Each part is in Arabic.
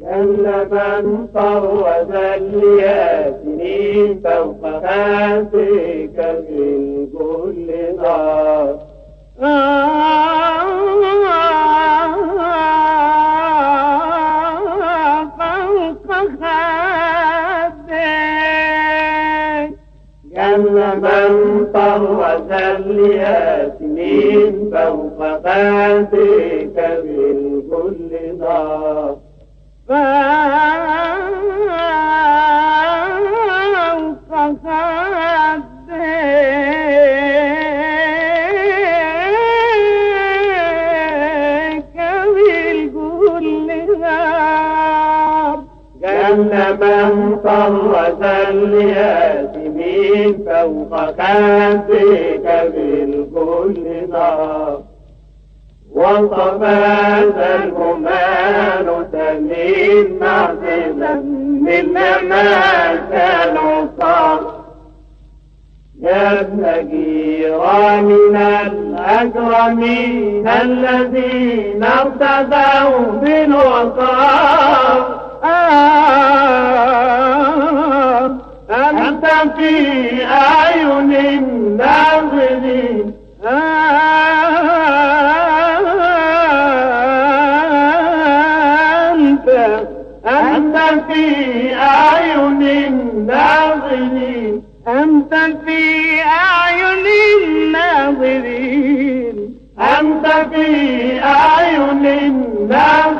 من طرز الياسين فوق خاتك من كل نار. من طرز الياسين فوق خاتك من كل نار. من الياسمين فوق خاتك بالكل نار. وصفات الهمان تمين معززا إنما كانوا صار يا ابن جيراننا الأكرمين الذين ارتدوا بالوقار أنت في أعين الناظرين. في أعين الناظرين. أنت في أعين الناظرين.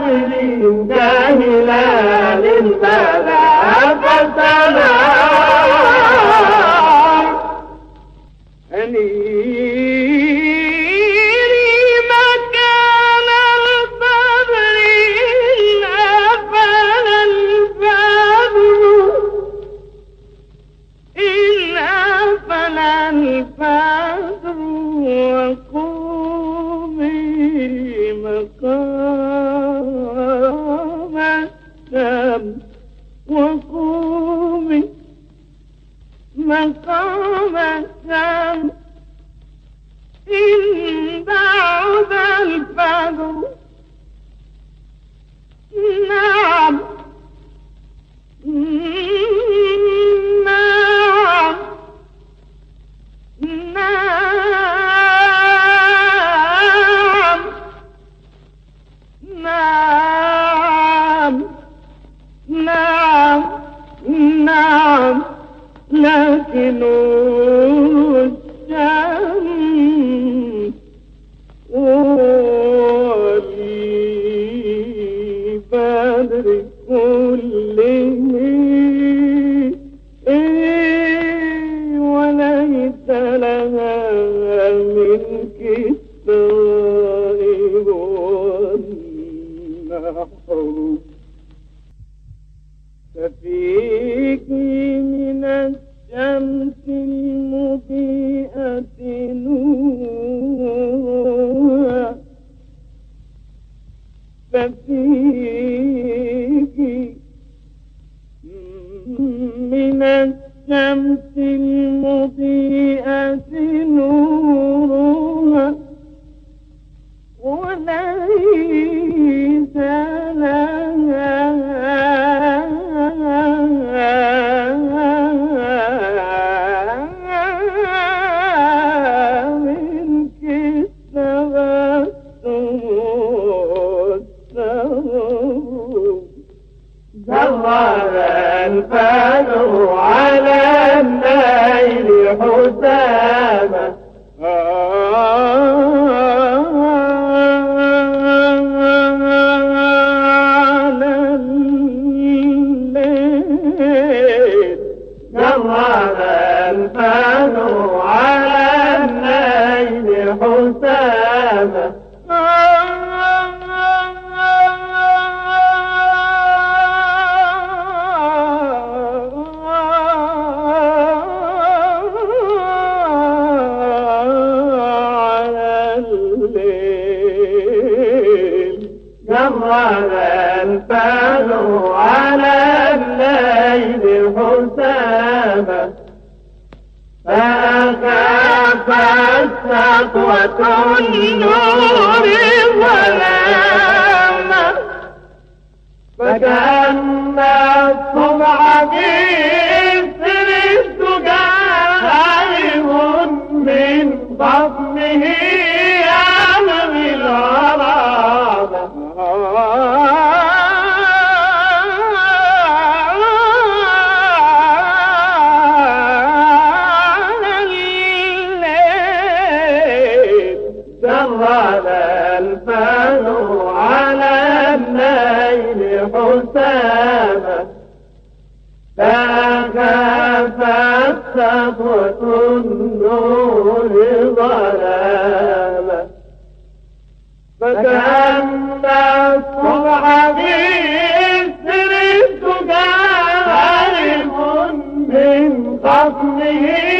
لكن الشمس ولي بدر الشمس المضيئة نورها وليس الفجر على السطوة النور ظلاما فكأن جرد الفن على الليل لا كافت سطوة النور ظلاما فكأن الصبح بإسر الدجال من قصده